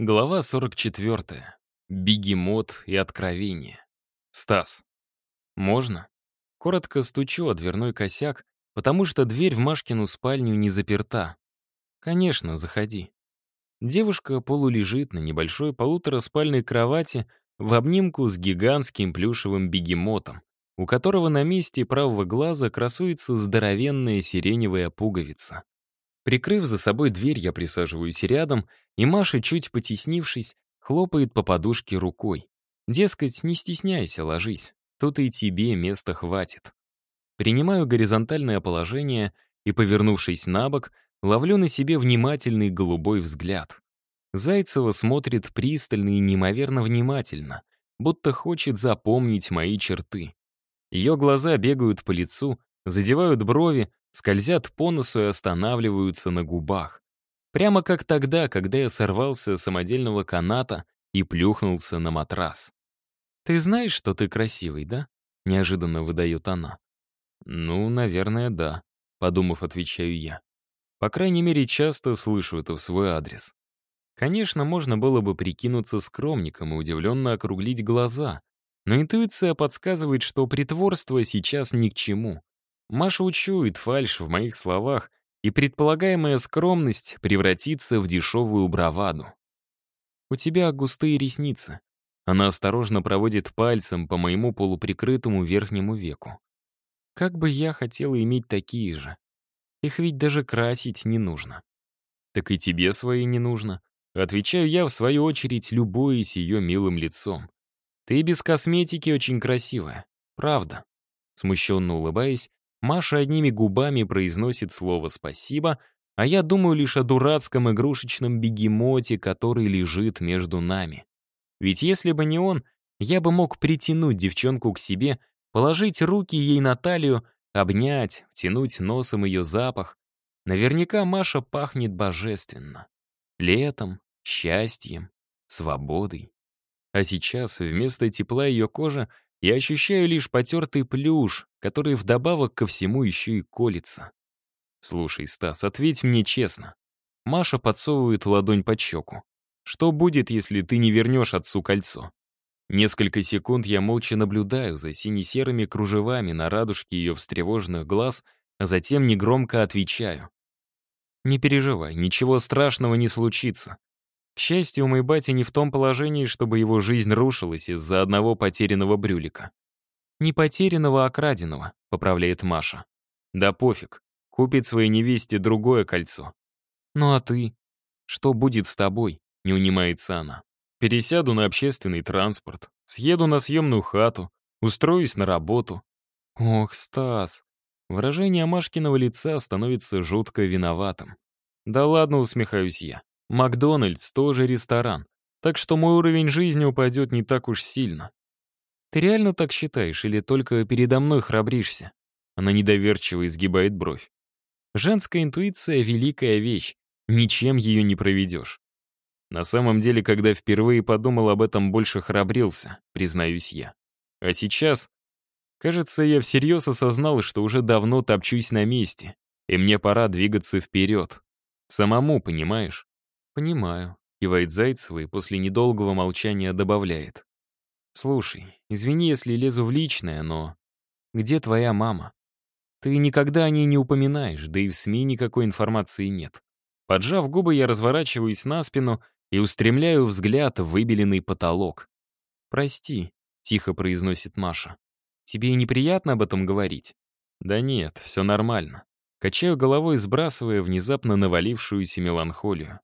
Глава 44. Бегемот и откровение. Стас. Можно? Коротко стучу о дверной косяк, потому что дверь в Машкину спальню не заперта. Конечно, заходи. Девушка полулежит на небольшой полутораспальной кровати в обнимку с гигантским плюшевым бегемотом, у которого на месте правого глаза красуется здоровенная сиреневая пуговица. Прикрыв за собой дверь, я присаживаюсь рядом, и Маша, чуть потеснившись, хлопает по подушке рукой. Дескать, не стесняйся, ложись. Тут и тебе места хватит. Принимаю горизонтальное положение и, повернувшись на бок, ловлю на себе внимательный голубой взгляд. Зайцева смотрит пристально и неимоверно внимательно, будто хочет запомнить мои черты. Ее глаза бегают по лицу, задевают брови, скользят по носу и останавливаются на губах. Прямо как тогда, когда я сорвался с самодельного каната и плюхнулся на матрас. «Ты знаешь, что ты красивый, да?» — неожиданно выдает она. «Ну, наверное, да», — подумав, отвечаю я. По крайней мере, часто слышу это в свой адрес. Конечно, можно было бы прикинуться скромником и удивленно округлить глаза, но интуиция подсказывает, что притворство сейчас ни к чему. Маша учует фальшь в моих словах, и предполагаемая скромность превратится в дешевую браваду. «У тебя густые ресницы». Она осторожно проводит пальцем по моему полуприкрытому верхнему веку. Как бы я хотела иметь такие же. Их ведь даже красить не нужно. Так и тебе свои не нужно. Отвечаю я, в свою очередь, любуясь ее милым лицом. Ты без косметики очень красивая. Правда. Смущенно улыбаясь, Маша одними губами произносит слово «спасибо», а я думаю лишь о дурацком игрушечном бегемоте, который лежит между нами. Ведь если бы не он, я бы мог притянуть девчонку к себе, положить руки ей на талию, обнять, втянуть носом ее запах. Наверняка Маша пахнет божественно. Летом, счастьем, свободой. А сейчас вместо тепла ее кожи я ощущаю лишь потертый плюш, который вдобавок ко всему еще и колется. «Слушай, Стас, ответь мне честно». Маша подсовывает ладонь под щеку. «Что будет, если ты не вернешь отцу кольцо?» Несколько секунд я молча наблюдаю за сине-серыми кружевами на радужке ее встревоженных глаз, а затем негромко отвечаю. «Не переживай, ничего страшного не случится. К счастью, мой батя не в том положении, чтобы его жизнь рушилась из-за одного потерянного брюлика. «Не потерянного, а краденого», — поправляет Маша. «Да пофиг. Купит своей невесте другое кольцо». «Ну а ты? Что будет с тобой?» — не унимается она. «Пересяду на общественный транспорт, съеду на съемную хату, устроюсь на работу». «Ох, Стас!» Выражение Машкиного лица становится жутко виноватым. «Да ладно, усмехаюсь я. Макдональдс тоже ресторан, так что мой уровень жизни упадет не так уж сильно. Ты реально так считаешь или только передо мной храбришься? Она недоверчиво изгибает бровь. Женская интуиция — великая вещь, ничем ее не проведешь. На самом деле, когда впервые подумал об этом, больше храбрился, признаюсь я. А сейчас, кажется, я всерьез осознал, что уже давно топчусь на месте, и мне пора двигаться вперед. Самому, понимаешь? «Понимаю», — кивает Зайцева и после недолгого молчания добавляет. «Слушай, извини, если лезу в личное, но... Где твоя мама? Ты никогда о ней не упоминаешь, да и в СМИ никакой информации нет». Поджав губы, я разворачиваюсь на спину и устремляю взгляд в выбеленный потолок. «Прости», — тихо произносит Маша. «Тебе неприятно об этом говорить?» «Да нет, все нормально». Качаю головой, сбрасывая внезапно навалившуюся меланхолию.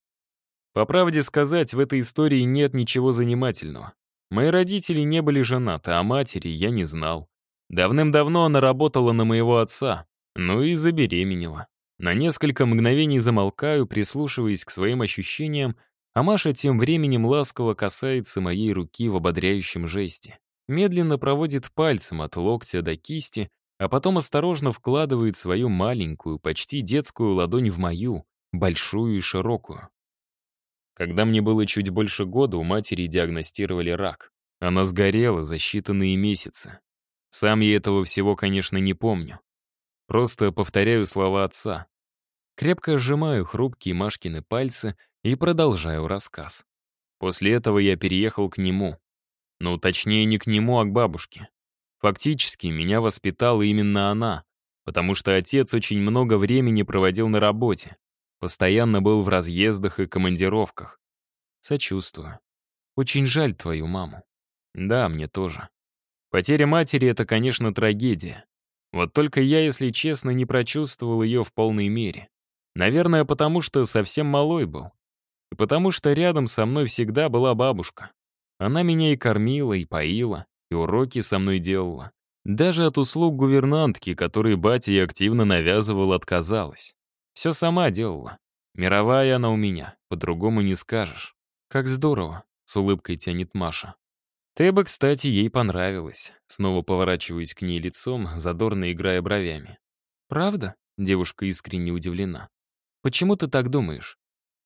По правде сказать, в этой истории нет ничего занимательного. Мои родители не были женаты, а матери я не знал. Давным-давно она работала на моего отца, ну и забеременела. На несколько мгновений замолкаю, прислушиваясь к своим ощущениям, а Маша тем временем ласково касается моей руки в ободряющем жесте. Медленно проводит пальцем от локтя до кисти, а потом осторожно вкладывает свою маленькую, почти детскую ладонь в мою, большую и широкую. Когда мне было чуть больше года, у матери диагностировали рак. Она сгорела за считанные месяцы. Сам я этого всего, конечно, не помню. Просто повторяю слова отца. Крепко сжимаю хрупкие Машкины пальцы и продолжаю рассказ. После этого я переехал к нему. Ну, точнее, не к нему, а к бабушке. Фактически, меня воспитала именно она, потому что отец очень много времени проводил на работе, постоянно был в разъездах и командировках. Сочувствую. Очень жаль твою маму. Да, мне тоже. Потеря матери — это, конечно, трагедия. Вот только я, если честно, не прочувствовал ее в полной мере. Наверное, потому что совсем малой был. И потому что рядом со мной всегда была бабушка. Она меня и кормила, и поила, и уроки со мной делала. Даже от услуг гувернантки, которые батя ей активно навязывал, отказалась. Все сама делала. Мировая она у меня, по-другому не скажешь. Как здорово, с улыбкой тянет Маша. Ты бы, кстати, ей понравилась. Снова поворачиваюсь к ней лицом, задорно играя бровями. Правда? Девушка искренне удивлена. Почему ты так думаешь?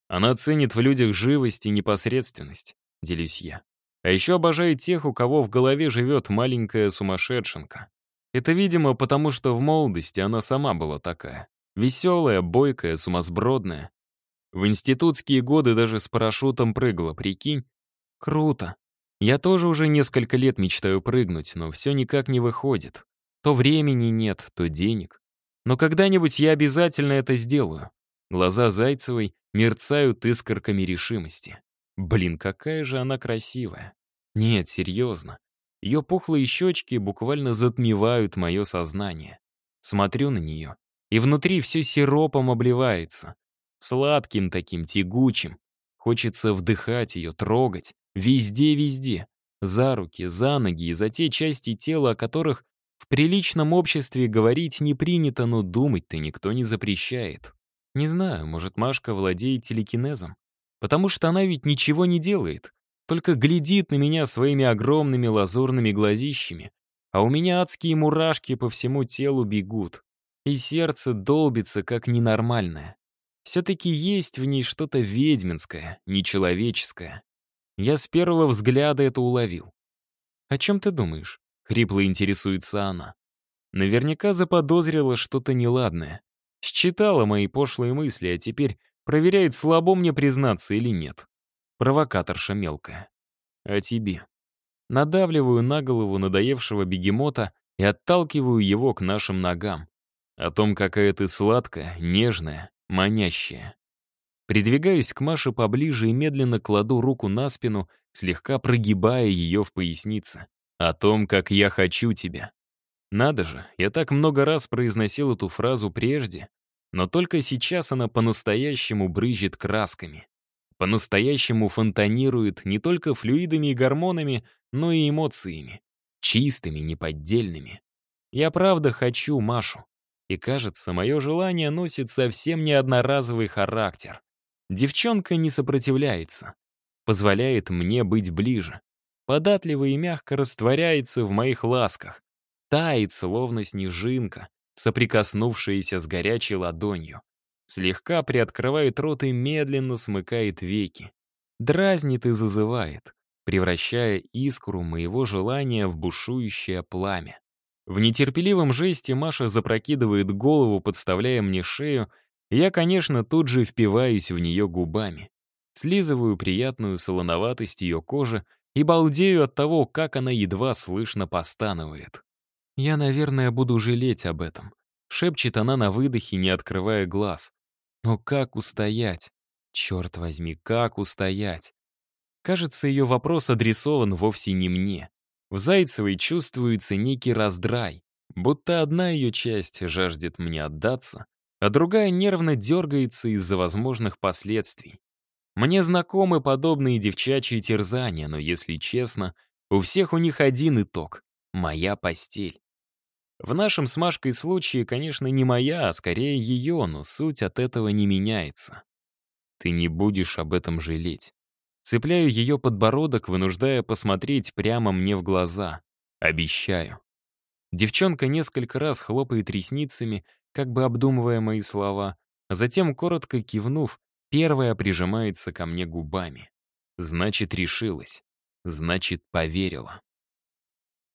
Она ценит в людях живость и непосредственность, делюсь я. А еще обожает тех, у кого в голове живет маленькая сумасшедшенка. Это, видимо, потому что в молодости она сама была такая. Веселая, бойкая, сумасбродная. В институтские годы даже с парашютом прыгала, прикинь? Круто. Я тоже уже несколько лет мечтаю прыгнуть, но все никак не выходит. То времени нет, то денег. Но когда-нибудь я обязательно это сделаю. Глаза Зайцевой мерцают искорками решимости. Блин, какая же она красивая. Нет, серьезно. Ее пухлые щечки буквально затмевают мое сознание. Смотрю на нее, и внутри все сиропом обливается. Сладким таким, тягучим. Хочется вдыхать ее, трогать. Везде-везде. За руки, за ноги и за те части тела, о которых в приличном обществе говорить не принято, но думать-то никто не запрещает. Не знаю, может, Машка владеет телекинезом? Потому что она ведь ничего не делает, только глядит на меня своими огромными лазурными глазищами, а у меня адские мурашки по всему телу бегут, и сердце долбится, как ненормальное. Все-таки есть в ней что-то ведьминское, нечеловеческое. Я с первого взгляда это уловил. «О чем ты думаешь?» — хрипло интересуется она. Наверняка заподозрила что-то неладное. Считала мои пошлые мысли, а теперь проверяет, слабо мне признаться или нет. Провокаторша мелкая. А тебе? Надавливаю на голову надоевшего бегемота и отталкиваю его к нашим ногам. О том, какая ты сладкая, нежная, манящая. Придвигаюсь к Маше поближе и медленно кладу руку на спину, слегка прогибая ее в пояснице. О том, как я хочу тебя. Надо же, я так много раз произносил эту фразу прежде, но только сейчас она по-настоящему брызжет красками. По-настоящему фонтанирует не только флюидами и гормонами, но и эмоциями. Чистыми, неподдельными. Я правда хочу Машу. И кажется, мое желание носит совсем не одноразовый характер. Девчонка не сопротивляется. Позволяет мне быть ближе. Податливо и мягко растворяется в моих ласках, тает, словно снежинка, соприкоснувшаяся с горячей ладонью. Слегка приоткрывает рот и медленно смыкает веки. Дразнит и зазывает, превращая искру моего желания в бушующее пламя. В нетерпеливом жесте Маша запрокидывает голову, подставляя мне шею, и я, конечно, тут же впиваюсь в нее губами. Слизываю приятную солоноватость ее кожи и балдею от того, как она едва слышно постанывает. «Я, наверное, буду жалеть об этом», — шепчет она на выдохе, не открывая глаз. «Но как устоять? Черт возьми, как устоять?» Кажется, ее вопрос адресован вовсе не мне. В Зайцевой чувствуется некий раздрай, будто одна ее часть жаждет мне отдаться, а другая нервно дергается из-за возможных последствий. Мне знакомы подобные девчачьи терзания, но, если честно, у всех у них один итог — моя постель. В нашем с Машкой случае, конечно, не моя, а скорее ее, но суть от этого не меняется. Ты не будешь об этом жалеть. Цепляю ее подбородок, вынуждая посмотреть прямо мне в глаза. Обещаю. Девчонка несколько раз хлопает ресницами, как бы обдумывая мои слова, а затем, коротко кивнув, первая прижимается ко мне губами. Значит, решилась. Значит, поверила.